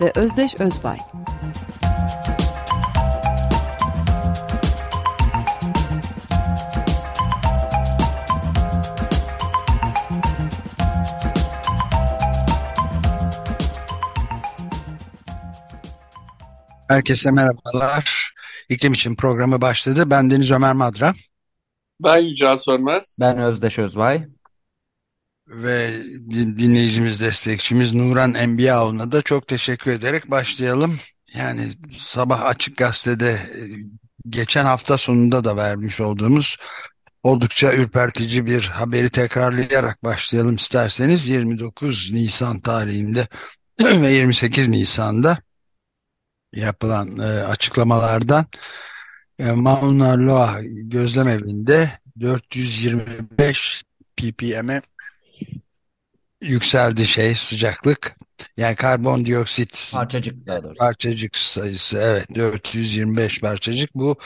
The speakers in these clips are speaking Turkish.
ve Özdeş Özbay. Herkese merhabalar. İklim için programı başladı. Ben Deniz Ömer Madra. Ben Yücel Sönmez. Ben Özdeş Özbay. Ve dinleyicimiz, destekçimiz Nuran Enbiyaoğlu'na da çok teşekkür ederek başlayalım. Yani sabah Açık Gazete'de e, geçen hafta sonunda da vermiş olduğumuz oldukça ürpertici bir haberi tekrarlayarak başlayalım isterseniz. 29 Nisan tarihinde ve 28 Nisan'da yapılan e, açıklamalardan e, Mauna Loa gözlem evinde 425 ppm'e yükseldi şey sıcaklık. Yani karbondioksit parçacık daha doğrusu. Parçacık sayısı evet 425 parçacık bu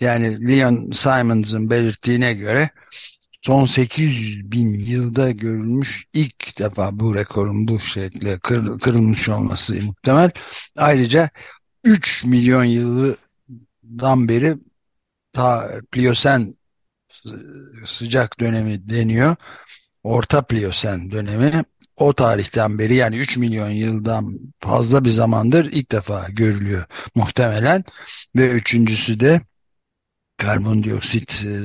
yani Leon Simons'ın belirttiğine göre son 800 bin yılda görülmüş ilk defa bu rekorun bu şekilde kır, kırılmış olması muhtemel. Ayrıca 3 milyon yıldan beri ta Pliyosen sıcak dönemi deniyor. Orta Pliyosen dönemi o tarihten beri yani 3 milyon yıldan fazla bir zamandır ilk defa görülüyor muhtemelen. Ve üçüncüsü de karbondioksit e,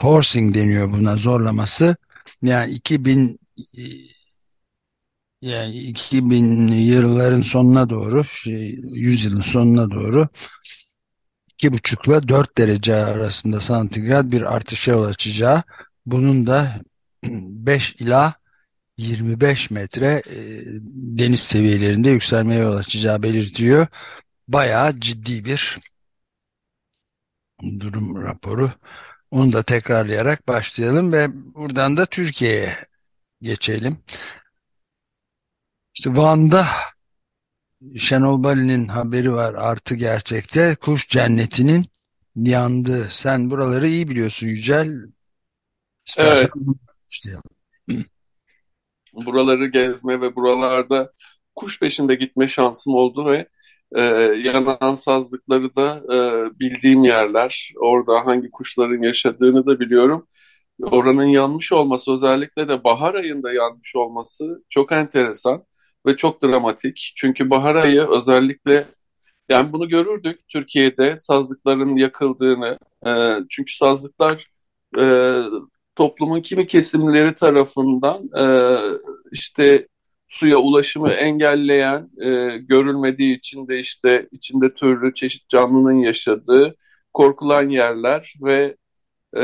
forcing deniyor buna zorlaması. Yani 2000 yani 2000 yılların sonuna doğru, şey, 100 yılın sonuna doğru 2,5 ile 4 derece arasında santigrat bir artışa yol açacağı, bunun da 5 ila 25 metre e, deniz seviyelerinde yükselmeye yol açacağı belirtiyor. Bayağı ciddi bir durum raporu. Onu da tekrarlayarak başlayalım ve buradan da Türkiye'ye geçelim. İşte Van'da Şenol Bali'nin haberi var artı gerçekte. Kuş cennetinin yandı. Sen buraları iyi biliyorsun Yücel. Evet. Buraları gezme ve buralarda kuş peşinde gitme şansım oldu ve e, yanan sazlıkları da e, bildiğim yerler. Orada hangi kuşların yaşadığını da biliyorum. Oranın yanmış olması özellikle de bahar ayında yanmış olması çok enteresan ve çok dramatik. Çünkü bahar ayı özellikle yani bunu görürdük Türkiye'de sazlıkların yakıldığını. E, çünkü sazlıklar e, toplumun kimi kesimleri tarafından e, işte suya ulaşımı engelleyen, e, görülmediği için de işte içinde türlü çeşit canlının yaşadığı korkulan yerler ve e,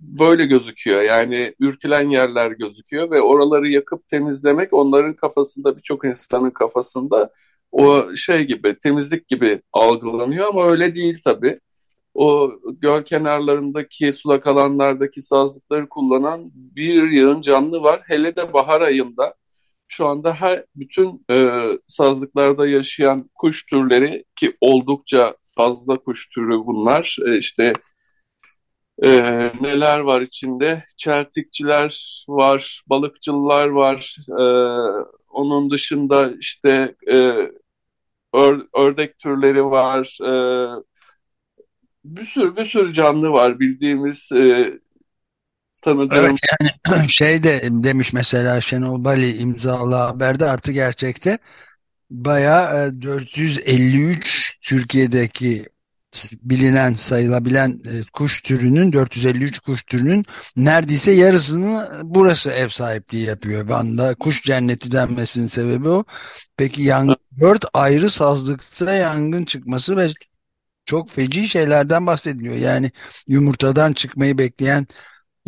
böyle gözüküyor. Yani ürkülen yerler gözüküyor ve oraları yakıp temizlemek onların kafasında birçok insanın kafasında o şey gibi temizlik gibi algılanıyor ama öyle değil tabii. O göl kenarlarındaki sulak alanlardaki sazlıkları kullanan bir yığın canlı var. Hele de bahar ayında şu anda her bütün e, sazlıklarda yaşayan kuş türleri ki oldukça fazla kuş türü bunlar. E, işte ee, neler var içinde? Çeltikçiler var, balıkçılar var. Ee, onun dışında işte e, ör, ördek türleri var. Ee, bir sürü bir sürü canlı var bildiğimiz e, tanıdığım. Evet yani şey de demiş mesela Şenol Bali imzalı haberde artı gerçekte 453 e, Türkiye'deki bilinen sayılabilen e, kuş türünün 453 kuş türünün neredeyse yarısını burası ev sahipliği yapıyor. Van'da kuş cenneti denmesinin sebebi o. Peki yangın, dört ayrı sazlıkta yangın çıkması ve çok feci şeylerden bahsediliyor. Yani yumurtadan çıkmayı bekleyen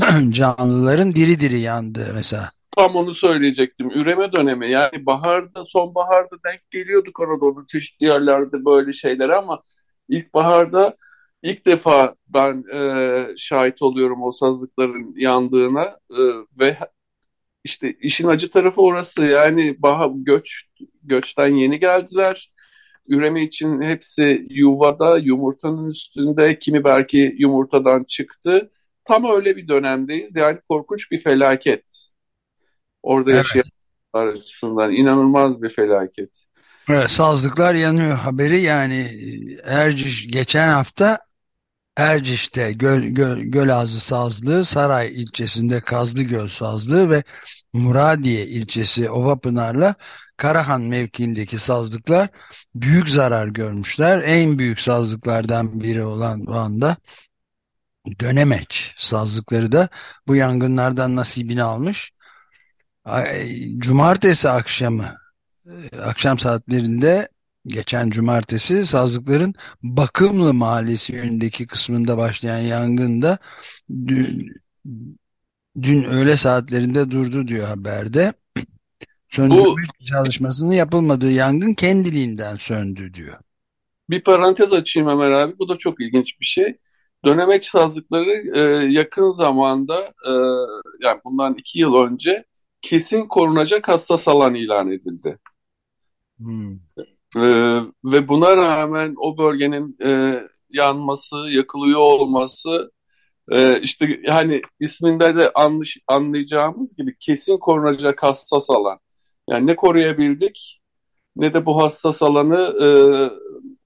canlıların diri diri yandı mesela. Tam onu söyleyecektim. Üreme dönemi yani baharda, sonbaharda denk geliyorduk Anadolu çeşitli yerlerde böyle şeyler ama ilkbaharda ilk defa ben e, şahit oluyorum o sazlıkların yandığına e, ve işte işin acı tarafı orası yani bahar, göç göçten yeni geldiler. Üreme için hepsi yuvada, yumurtanın üstünde, kimi belki yumurtadan çıktı. Tam öyle bir dönemdeyiz. Yani korkunç bir felaket. Orada Evet. yaşayanlar açısından inanılmaz bir felaket. Evet, sazlıklar yanıyor haberi yani Erciş geçen hafta Erciş'te Göl, Göl, Gölazı Sazlığı, Saray ilçesinde Kazlıgöl Sazlığı ve Muradiye ilçesi Ovapınar'la Karahan mevkiindeki sazlıklar büyük zarar görmüşler. En büyük sazlıklardan biri olan Van'da Dönemeç sazlıkları da bu yangınlardan nasibini almış. Cumartesi akşamı e, akşam saatlerinde geçen cumartesi sazlıkların Bakımlı Mahallesi yönündeki kısmında başlayan yangında dün, öğle saatlerinde durdu diyor haberde. Söndürme çalışmasının yapılmadığı yangın kendiliğinden söndü diyor. Bir parantez açayım Ömer abi. Bu da çok ilginç bir şey. Dönemeç sazlıkları e, yakın zamanda e, yani bundan iki yıl önce kesin korunacak hassas alan ilan edildi. Hmm. E, ve buna rağmen o bölgenin e, yanması, yakılıyor olması e, işte hani isminde de anlış, anlayacağımız gibi kesin korunacak hassas alan. Yani ne koruyabildik ne de bu hassas alanı e,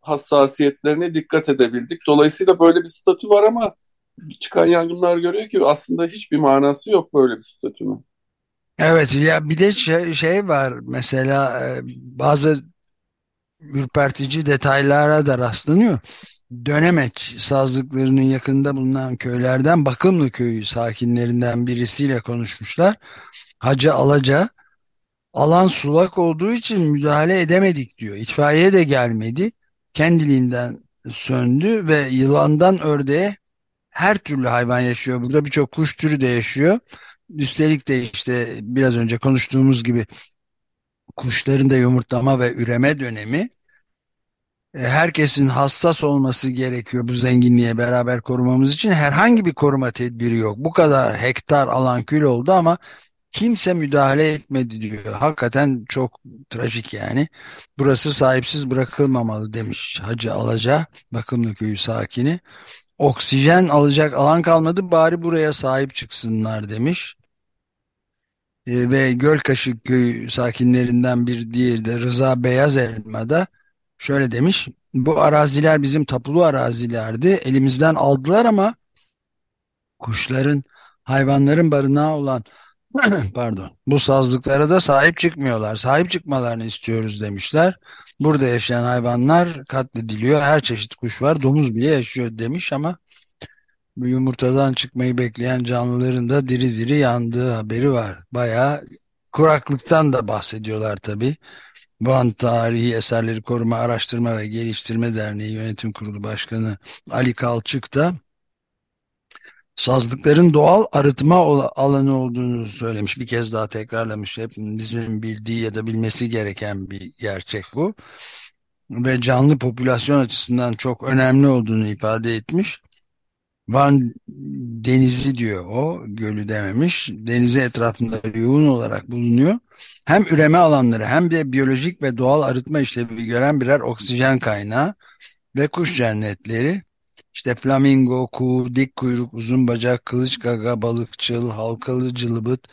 hassasiyetlerine dikkat edebildik. Dolayısıyla böyle bir statü var ama çıkan yangınlar görüyor ki aslında hiçbir manası yok böyle bir statünün. Evet ya bir de şey, şey var mesela e, bazı ürpertici detaylara da rastlanıyor. Dönemeç sazlıklarının yakında bulunan köylerden Bakımlı köyü sakinlerinden birisiyle konuşmuşlar. Hacı Alaca alan sulak olduğu için müdahale edemedik diyor. İtfaiye de gelmedi. Kendiliğinden söndü ve yılandan ördeğe her türlü hayvan yaşıyor. Burada birçok kuş türü de yaşıyor. Üstelik de işte biraz önce konuştuğumuz gibi kuşların da yumurtlama ve üreme dönemi. E, herkesin hassas olması gerekiyor bu zenginliğe beraber korumamız için. Herhangi bir koruma tedbiri yok. Bu kadar hektar alan kül oldu ama kimse müdahale etmedi diyor. Hakikaten çok trajik yani. Burası sahipsiz bırakılmamalı demiş Hacı Alaca, Bakımlı Köyü sakini. Oksijen alacak alan kalmadı bari buraya sahip çıksınlar demiş. E, ve Gölkaşık Köyü sakinlerinden bir diğeri de Rıza Beyaz Elma'da şöyle demiş. Bu araziler bizim tapulu arazilerdi. Elimizden aldılar ama kuşların, hayvanların barınağı olan pardon bu sazlıklara da sahip çıkmıyorlar. Sahip çıkmalarını istiyoruz demişler. Burada yaşayan hayvanlar katlediliyor. Her çeşit kuş var. Domuz bile yaşıyor demiş ama yumurtadan çıkmayı bekleyen canlıların da diri diri yandığı haberi var. Bayağı kuraklıktan da bahsediyorlar tabii. Van Tarihi Eserleri Koruma Araştırma ve Geliştirme Derneği Yönetim Kurulu Başkanı Ali Kalçık da sazlıkların doğal arıtma alanı olduğunu söylemiş. Bir kez daha tekrarlamış. Hepimizin bildiği ya da bilmesi gereken bir gerçek bu. Ve canlı popülasyon açısından çok önemli olduğunu ifade etmiş. Van denizi diyor o, gölü dememiş. Denizi etrafında yoğun olarak bulunuyor. Hem üreme alanları hem de biyolojik ve doğal arıtma işlevi gören birer oksijen kaynağı ve kuş cennetleri. İşte flamingo, kuğu, dik kuyruk, uzun bacak, kılıç gaga, balıkçıl, halkalı cılıbıt,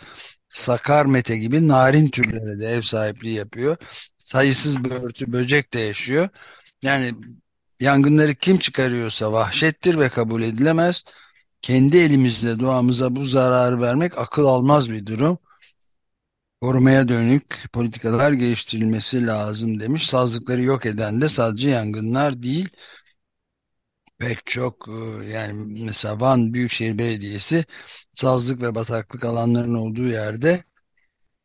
sakar mete gibi narin türlere de ev sahipliği yapıyor. Sayısız börtü, böcek de yaşıyor. Yani yangınları kim çıkarıyorsa vahşettir ve kabul edilemez. Kendi elimizle doğamıza bu zararı vermek akıl almaz bir durum. Korumaya dönük politikalar geliştirilmesi lazım demiş. Sazlıkları yok eden de sadece yangınlar değil pek çok e, yani mesela Van Büyükşehir Belediyesi sazlık ve bataklık alanlarının olduğu yerde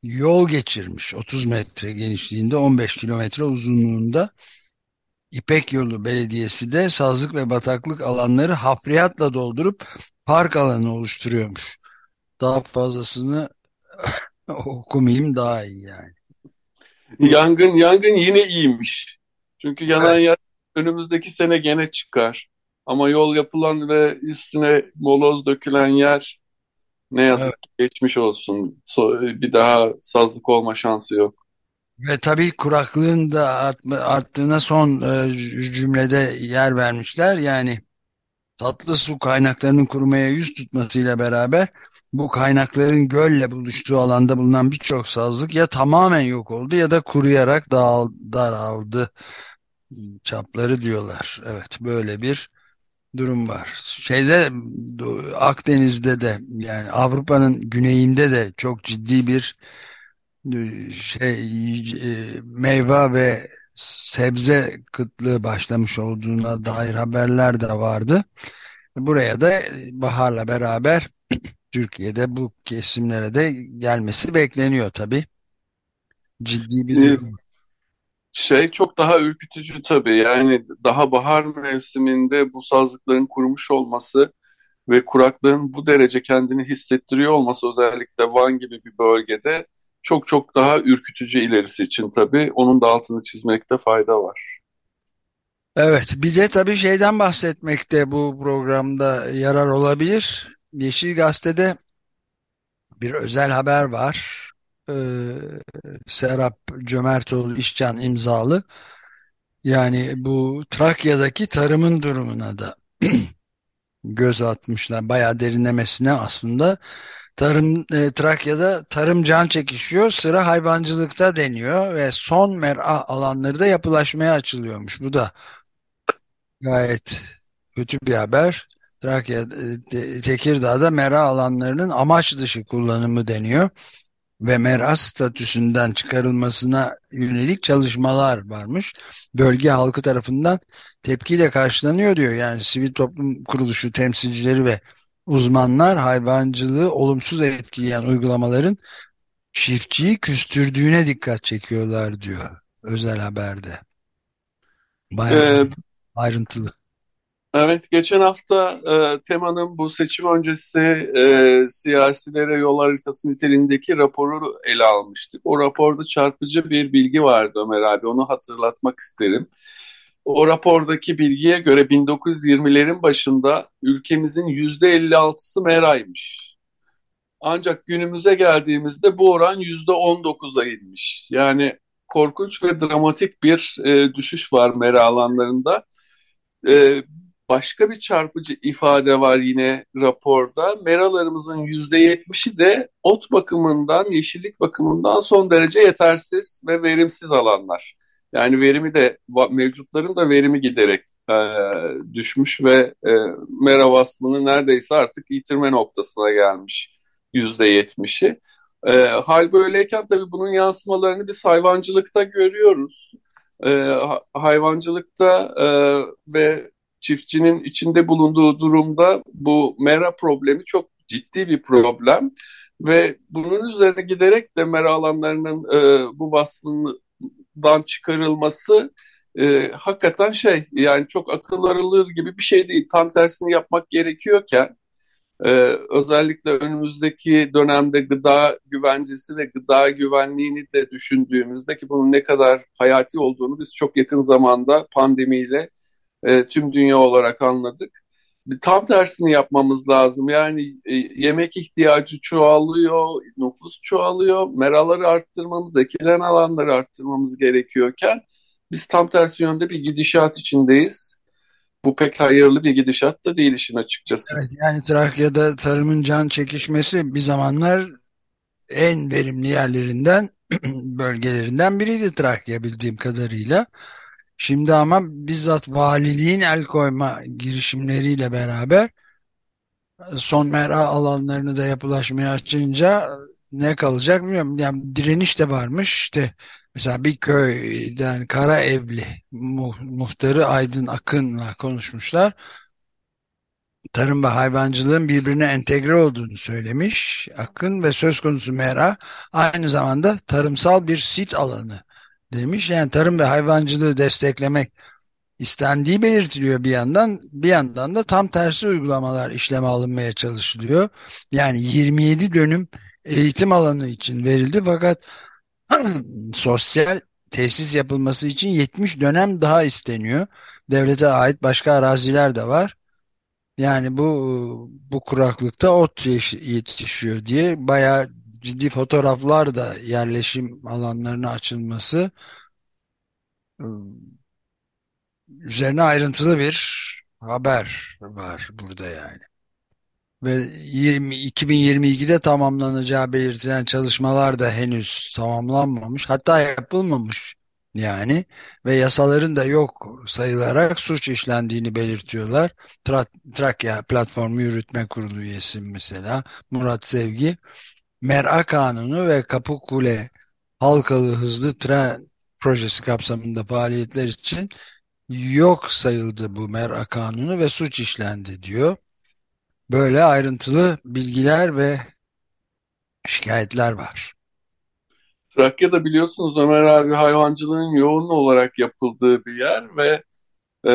yol geçirmiş 30 metre genişliğinde 15 kilometre uzunluğunda İpek Yolu Belediyesi de sazlık ve bataklık alanları hafriyatla doldurup park alanı oluşturuyormuş. Daha fazlasını okumayayım daha iyi yani. Yangın yangın yine iyiymiş. Çünkü yanan evet. yer önümüzdeki sene gene çıkar. Ama yol yapılan ve üstüne moloz dökülen yer ne yazık evet. ki geçmiş olsun. Bir daha sazlık olma şansı yok. Ve tabii kuraklığın da arttığına son e, cümlede yer vermişler. Yani tatlı su kaynaklarının kurumaya yüz tutmasıyla beraber bu kaynakların gölle buluştuğu alanda bulunan birçok sazlık ya tamamen yok oldu ya da kuruyarak dağıl, daraldı çapları diyorlar. Evet böyle bir durum var. Şeyde Akdeniz'de de yani Avrupa'nın güneyinde de çok ciddi bir şey e, meyve ve sebze kıtlığı başlamış olduğuna dair haberler de vardı. Buraya da baharla beraber Türkiye'de bu kesimlere de gelmesi bekleniyor tabii. Ciddi bir ee, durum. Şey çok daha ürkütücü tabii. Yani daha bahar mevsiminde bu sazlıkların kurumuş olması ve kuraklığın bu derece kendini hissettiriyor olması özellikle Van gibi bir bölgede çok çok daha ürkütücü ilerisi için tabii. Onun da altını çizmekte fayda var. Evet, bir de tabii şeyden bahsetmekte bu programda yarar olabilir. Yeşil Gazete'de bir özel haber var. Ee, Serap Cömertoğlu İşcan imzalı. Yani bu Trakya'daki tarımın durumuna da göz atmışlar. Bayağı derinlemesine aslında. Tarım e, Trakya'da tarım can çekişiyor. Sıra hayvancılıkta deniyor ve son mera alanları da yapılaşmaya açılıyormuş. Bu da gayet kötü bir haber. Trakya e, Tekirdağ'da mera alanlarının amaç dışı kullanımı deniyor ve mera statüsünden çıkarılmasına yönelik çalışmalar varmış. Bölge halkı tarafından tepkiyle karşılanıyor diyor. Yani sivil toplum kuruluşu temsilcileri ve uzmanlar hayvancılığı olumsuz etkileyen uygulamaların çiftçiyi küstürdüğüne dikkat çekiyorlar diyor özel haberde. Bayağı ee, ayrıntılı. Evet, geçen hafta e, Tema'nın bu seçim öncesi e, siyasilere yol haritası niteliğindeki raporu ele almıştık. O raporda çarpıcı bir bilgi vardı Ömer abi, onu hatırlatmak isterim. O rapordaki bilgiye göre 1920'lerin başında ülkemizin %56'sı meraymış. Ancak günümüze geldiğimizde bu oran %19'a inmiş. Yani korkunç ve dramatik bir e, düşüş var mera alanlarında. E, başka bir çarpıcı ifade var yine raporda. Meralarımızın %70'i de ot bakımından, yeşillik bakımından son derece yetersiz ve verimsiz alanlar. Yani verimi de mevcutların da verimi giderek e, düşmüş ve e, mera vasfını neredeyse artık yitirme noktasına gelmiş %70'i. E, hal böyleyken tabii bunun yansımalarını biz hayvancılıkta görüyoruz. E, hayvancılıkta e, ve çiftçinin içinde bulunduğu durumda bu mera problemi çok ciddi bir problem ve bunun üzerine giderek de mera alanlarının e, bu vasfından çıkarılması e, hakikaten şey yani çok akıl arılır gibi bir şey değil. Tam tersini yapmak gerekiyorken e, özellikle önümüzdeki dönemde gıda güvencesi ve gıda güvenliğini de düşündüğümüzde ki bunun ne kadar hayati olduğunu biz çok yakın zamanda pandemiyle e, tüm dünya olarak anladık. Tam tersini yapmamız lazım. Yani e, yemek ihtiyacı çoğalıyor, nüfus çoğalıyor, meraları arttırmamız, ekilen alanları arttırmamız gerekiyorken biz tam tersi yönde bir gidişat içindeyiz. Bu pek hayırlı bir gidişat da değil işin açıkçası. Evet, yani Trakya'da tarımın can çekişmesi bir zamanlar en verimli yerlerinden, bölgelerinden biriydi Trakya bildiğim kadarıyla. Şimdi ama bizzat valiliğin el koyma girişimleriyle beraber son mera alanlarını da yapılaşmaya açınca ne kalacak bilmiyorum. Yani direniş de varmış. İşte mesela bir köyden Kara Evli muhtarı Aydın Akın'la konuşmuşlar. Tarım ve hayvancılığın birbirine entegre olduğunu söylemiş Akın ve söz konusu mera aynı zamanda tarımsal bir sit alanı demiş. Yani tarım ve hayvancılığı desteklemek istendiği belirtiliyor bir yandan. Bir yandan da tam tersi uygulamalar işleme alınmaya çalışılıyor. Yani 27 dönüm eğitim alanı için verildi fakat sosyal tesis yapılması için 70 dönem daha isteniyor. Devlete ait başka araziler de var. Yani bu bu kuraklıkta ot yetişiyor diye bayağı ciddi fotoğraflar da yerleşim alanlarına açılması üzerine ayrıntılı bir haber var burada yani. Ve 20, 2022'de tamamlanacağı belirtilen çalışmalar da henüz tamamlanmamış. Hatta yapılmamış yani ve yasaların da yok sayılarak suç işlendiğini belirtiyorlar. Tra Trakya Platformu Yürütme Kurulu üyesi mesela Murat Sevgi Mera Kanunu ve Kapıkule Halkalı Hızlı Tren Projesi kapsamında faaliyetler için yok sayıldı bu Mera Kanunu ve suç işlendi diyor. Böyle ayrıntılı bilgiler ve şikayetler var. Trakya'da biliyorsunuz Ömer abi hayvancılığın yoğun olarak yapıldığı bir yer ve e,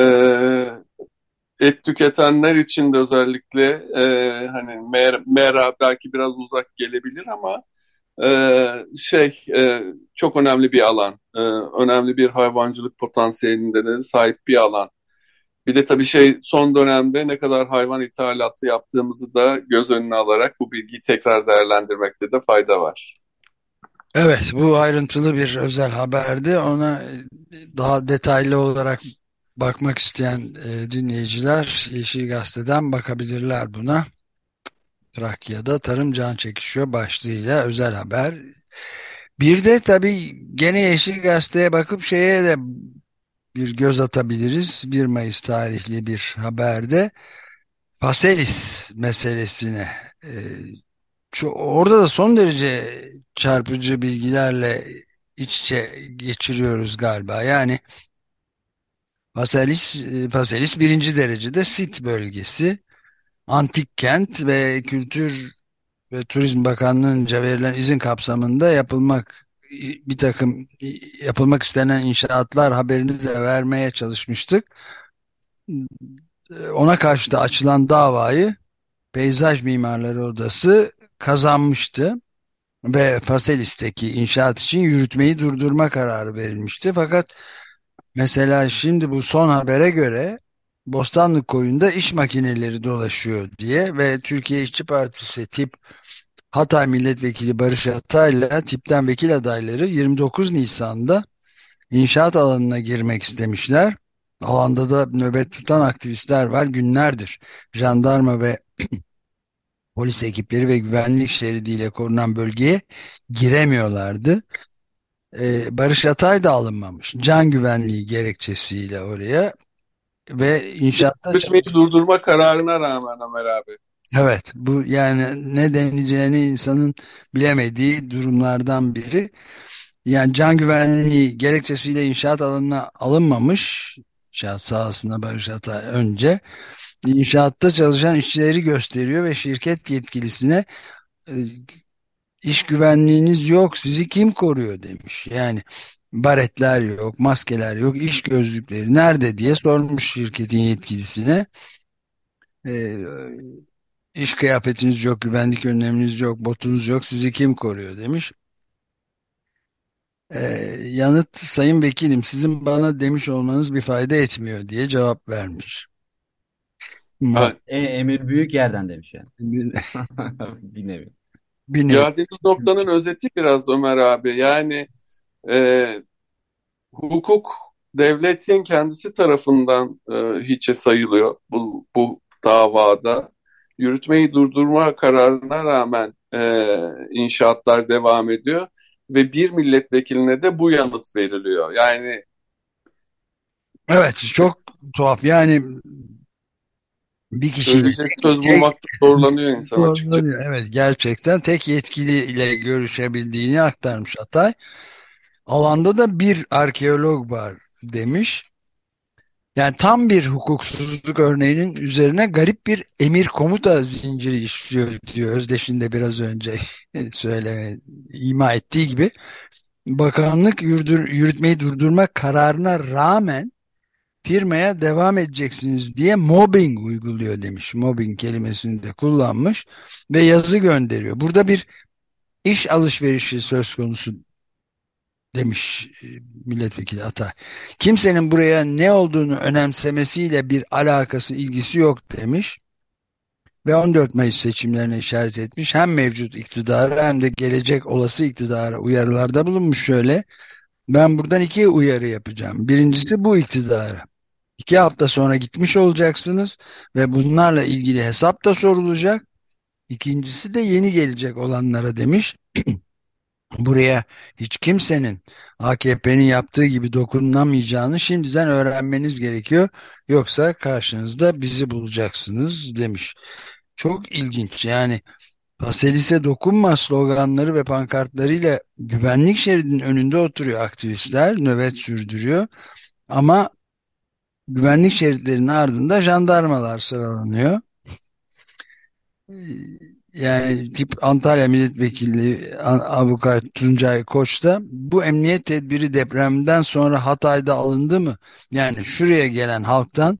et tüketenler için de özellikle e, hani Mera, Mera belki biraz uzak gelebilir ama e, şey e, çok önemli bir alan. E, önemli bir hayvancılık potansiyeline de sahip bir alan. Bir de tabii şey son dönemde ne kadar hayvan ithalatı yaptığımızı da göz önüne alarak bu bilgiyi tekrar değerlendirmekte de fayda var. Evet bu ayrıntılı bir özel haberdi. Ona daha detaylı olarak bakmak isteyen e, dinleyiciler Yeşil Gazete'den bakabilirler buna. Trakya'da tarım can çekişiyor başlığıyla özel haber. Bir de tabii gene Yeşil Gazete'ye bakıp şeye de bir göz atabiliriz. 1 Mayıs tarihli bir haberde Faselis meselesine e, orada da son derece çarpıcı bilgilerle iç içe geçiriyoruz galiba. Yani Faselis, e, Faselis birinci derecede sit bölgesi, antik kent ve kültür ve Turizm Bakanlığı'nca verilen izin kapsamında yapılmak bir takım yapılmak istenen inşaatlar haberini de vermeye çalışmıştık. Ona karşı da açılan davayı Peyzaj Mimarları Odası kazanmıştı ve Faselis'teki inşaat için yürütmeyi durdurma kararı verilmişti. Fakat mesela şimdi bu son habere göre Bostanlı koyunda iş makineleri dolaşıyor diye ve Türkiye İşçi Partisi tip Hatay Milletvekili Barış Atay'la tipten vekil adayları 29 Nisan'da inşaat alanına girmek istemişler. Alanda da nöbet tutan aktivistler var günlerdir. Jandarma ve polis ekipleri ve güvenlik şeridiyle korunan bölgeye giremiyorlardı. Ee, Barış Atay da alınmamış. Can güvenliği gerekçesiyle oraya ve inşaatta çalışmayı durdurma kararına rağmen Ömer abi. Evet bu yani ne deneyeceğini insanın bilemediği durumlardan biri. Yani can güvenliği gerekçesiyle inşaat alanına alınmamış inşaat sahasına Barış Atay önce inşaatta çalışan işçileri gösteriyor ve şirket yetkilisine e, iş güvenliğiniz yok sizi kim koruyor demiş. Yani baretler yok, maskeler yok, iş gözlükleri nerede diye sormuş şirketin yetkilisine. Ee, iş kıyafetiniz yok, güvenlik önleminiz yok, botunuz yok, sizi kim koruyor demiş. Ee, yanıt sayın vekilim sizin bana demiş olmanız bir fayda etmiyor diye cevap vermiş. Evet. E, emir büyük yerden demiş yani. bir nevi. Nevi. Geldiğimiz noktanın özeti biraz Ömer abi. Yani e, hukuk devletin kendisi tarafından e, hiçe sayılıyor bu, bu davada. Yürütmeyi durdurma kararına rağmen e, inşaatlar devam ediyor ve bir milletvekiline de bu yanıt veriliyor. Yani Evet çok tuhaf yani bir kişi söyleyecek söz bulmakta zorlanıyor insan açıkçası. Evet gerçekten tek yetkiliyle görüşebildiğini aktarmış Atay. Alanda da bir arkeolog var demiş. Yani tam bir hukuksuzluk örneğinin üzerine garip bir emir komuta zinciri işliyor diyor Özdeş'in de biraz önce söyleme, ima ettiği gibi. Bakanlık yürütmeyi durdurma kararına rağmen firmaya devam edeceksiniz diye mobbing uyguluyor demiş. Mobbing kelimesini de kullanmış ve yazı gönderiyor. Burada bir iş alışverişi söz konusu demiş e, milletvekili Atay. Kimsenin buraya ne olduğunu önemsemesiyle bir alakası, ilgisi yok demiş. Ve 14 Mayıs seçimlerine işaret etmiş. Hem mevcut iktidara hem de gelecek olası iktidara uyarılarda bulunmuş şöyle. Ben buradan iki uyarı yapacağım. Birincisi bu iktidara. İki hafta sonra gitmiş olacaksınız ve bunlarla ilgili hesap da sorulacak. İkincisi de yeni gelecek olanlara demiş. Buraya hiç kimsenin AKP'nin yaptığı gibi dokunamayacağını şimdiden öğrenmeniz gerekiyor. Yoksa karşınızda bizi bulacaksınız demiş. Çok ilginç yani Paselis'e dokunma sloganları ve pankartlarıyla güvenlik şeridinin önünde oturuyor aktivistler, nöbet sürdürüyor. Ama güvenlik şeritlerinin ardında jandarmalar sıralanıyor. Yani tip Antalya Milletvekili Avukat Tuncay Koç da bu emniyet tedbiri depremden sonra Hatay'da alındı mı? Yani şuraya gelen halktan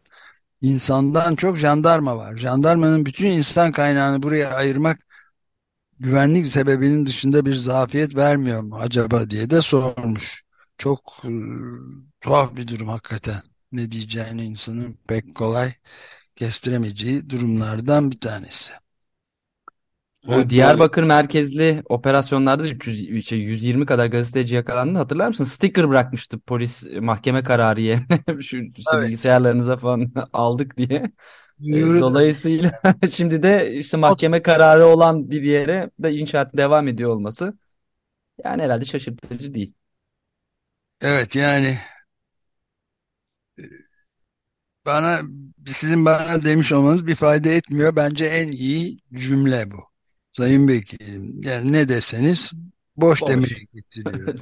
insandan çok jandarma var. Jandarmanın bütün insan kaynağını buraya ayırmak güvenlik sebebinin dışında bir zafiyet vermiyor mu acaba diye de sormuş. Çok e, tuhaf bir durum hakikaten. Ne diyeceğini insanın pek kolay kestiremeyeceği durumlardan bir tanesi. O evet, Diyarbakır merkezli operasyonlarda 300, 120 kadar gazeteci yakalandı. Hatırlar mısın? Sticker bırakmıştı polis mahkeme kararı yerine. Şu evet. bilgisayarlarınıza falan aldık diye. Yürü Dolayısıyla şimdi de işte mahkeme kararı olan bir yere de inşaat devam ediyor olması yani herhalde şaşırtıcı değil. Evet yani bana sizin bana demiş olmanız bir fayda etmiyor. Bence en iyi cümle bu. Sayın Vekilim yani ne deseniz boş, boş. demeye getiriyor.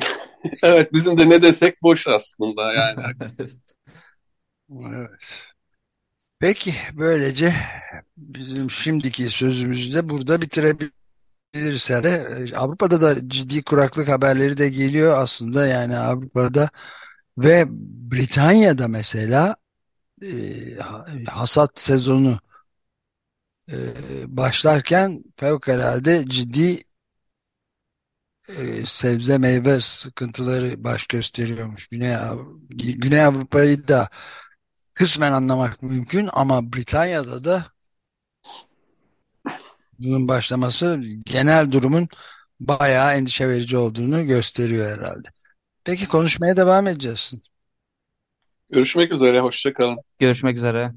evet bizim de ne desek boş aslında yani. evet. Peki böylece bizim şimdiki sözümüzü de burada bitirebiliriz de Avrupa'da da ciddi kuraklık haberleri de geliyor aslında yani Avrupa'da ve Britanya'da mesela e, hasat sezonu e, başlarken fevkalade ciddi e, sebze meyve sıkıntıları baş gösteriyormuş. Güney, Güney Avrupa'yı da kısmen anlamak mümkün ama Britanya'da da bunun başlaması genel durumun bayağı endişe verici olduğunu gösteriyor herhalde. Peki konuşmaya devam edeceğiz. Görüşmek üzere, hoşçakalın. Görüşmek üzere.